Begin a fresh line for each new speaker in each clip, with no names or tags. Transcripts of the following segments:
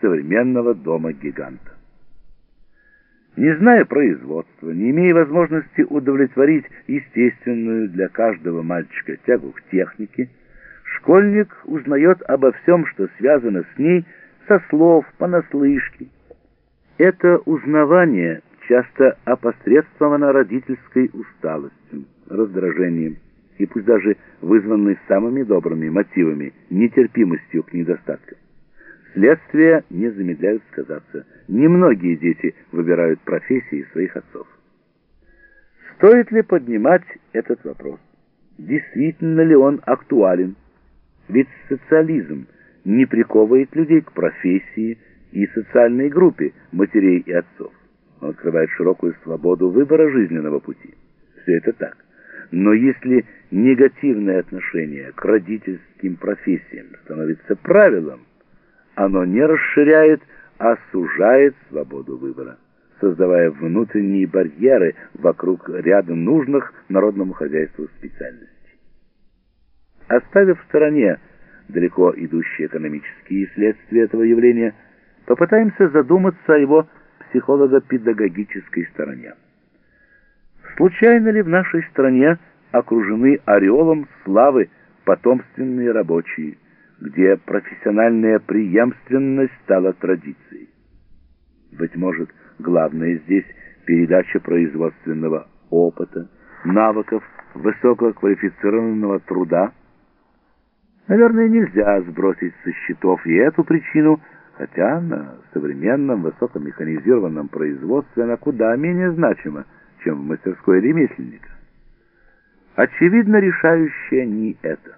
современного дома-гиганта. Не зная производства, не имея возможности удовлетворить естественную для каждого мальчика тягу к технике, школьник узнает обо всем, что связано с ней, со слов, понаслышке. Это узнавание часто опосредствовано родительской усталостью, раздражением и пусть даже вызванной самыми добрыми мотивами, нетерпимостью к недостаткам. Следствия не замедляют сказаться. Немногие дети выбирают профессии своих отцов. Стоит ли поднимать этот вопрос? Действительно ли он актуален? Ведь социализм не приковывает людей к профессии и социальной группе матерей и отцов. Он открывает широкую свободу выбора жизненного пути. Все это так. Но если негативное отношение к родительским профессиям становится правилом, оно не расширяет, а сужает свободу выбора, создавая внутренние барьеры вокруг ряда нужных народному хозяйству специальностей. Оставив в стороне далеко идущие экономические следствия этого явления, попытаемся задуматься о его психолого-педагогической стороне. Случайно ли в нашей стране окружены ореолом славы потомственные рабочие, где профессиональная преемственность стала традицией? Быть может, главное здесь передача производственного опыта, навыков высококвалифицированного труда. Наверное, нельзя сбросить со счетов и эту причину, хотя на современном высокомеханизированном производстве она куда менее значима, чем в мастерской ремесленника. Очевидно, решающее не это.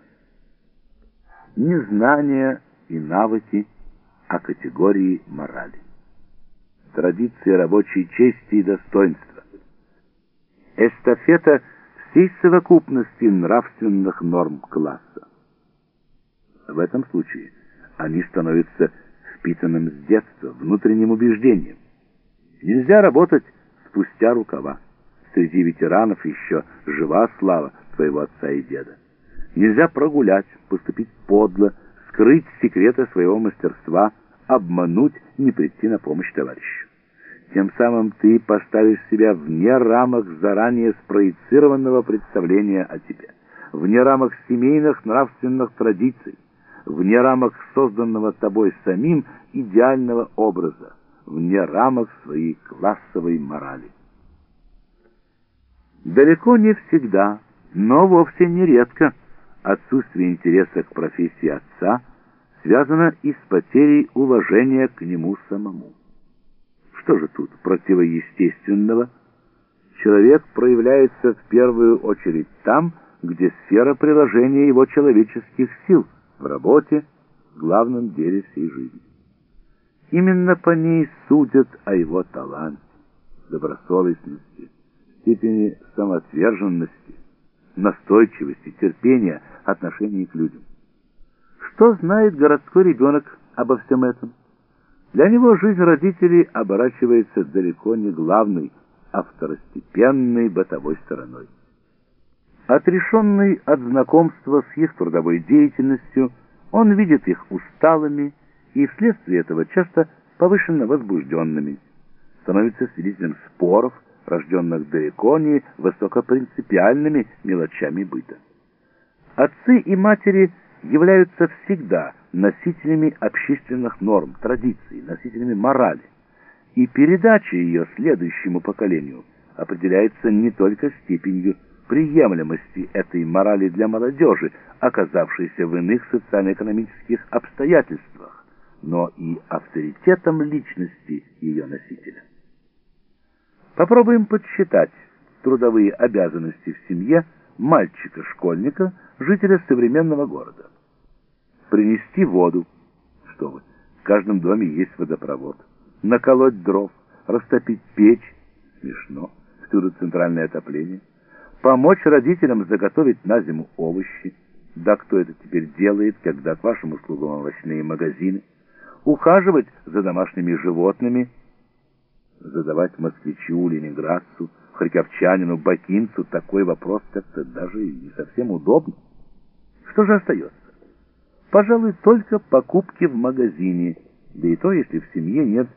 Не знания и навыки, а категории морали. Традиции рабочей чести и достоинства. Эстафета всей совокупности нравственных норм класса. В этом случае они становятся впитанным с детства внутренним убеждением. Нельзя работать спустя рукава. Среди ветеранов еще жива слава твоего отца и деда. Нельзя прогулять, поступить подло, скрыть секреты своего мастерства, обмануть, не прийти на помощь товарищу. Тем самым ты поставишь себя вне рамок заранее спроецированного представления о тебе, вне рамок семейных нравственных традиций, вне рамок созданного тобой самим идеального образа, вне рамок своей классовой морали. Далеко не всегда, но вовсе не редко отсутствие интереса к профессии отца связано и с потерей уважения к нему самому. Что же тут противоестественного? Человек проявляется в первую очередь там, где сфера приложения его человеческих сил в работе, в главном деле всей жизни. Именно по ней судят о его таланте, добросовестности, степени самоотверженности, настойчивости, терпения, отношении к людям. Что знает городской ребенок обо всем этом? Для него жизнь родителей оборачивается далеко не главной, а второстепенной бытовой стороной. Отрешенный от знакомства с их трудовой деятельностью, он видит их усталыми и вследствие этого часто повышенно возбужденными, становится свидетелем споров, рожденных далеко не высокопринципиальными мелочами быта. Отцы и матери являются всегда носителями общественных норм, традиций, носителями морали, и передача ее следующему поколению определяется не только степенью приемлемости этой морали для молодежи, оказавшейся в иных социально-экономических обстоятельствах, но и авторитетом личности ее носителя. Попробуем подсчитать трудовые обязанности в семье мальчика-школьника, жителя современного города. Принести воду. Что вы, в каждом доме есть водопровод. Наколоть дров, растопить печь. Смешно. Всюду центральное отопление. Помочь родителям заготовить на зиму овощи. Да кто это теперь делает, когда к вашим услугам овощные магазины? Ухаживать за домашними животными – задавать москвичу, ленинградцу, харьковчанину, бакинцу такой вопрос как-то даже не совсем удобно. Что же остается? Пожалуй, только покупки в магазине, да и то, если в семье нет